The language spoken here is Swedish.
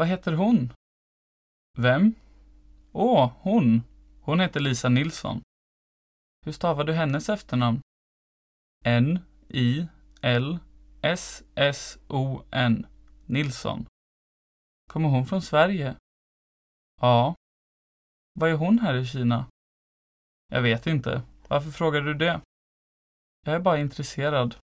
Vad heter hon? Vem? Åh, hon. Hon heter Lisa Nilsson. Hur stavar du hennes efternamn? N-I-L-S-S-O-N. Nilsson. Kommer hon från Sverige? Ja. Vad är hon här i Kina? Jag vet inte. Varför frågar du det? Jag är bara intresserad.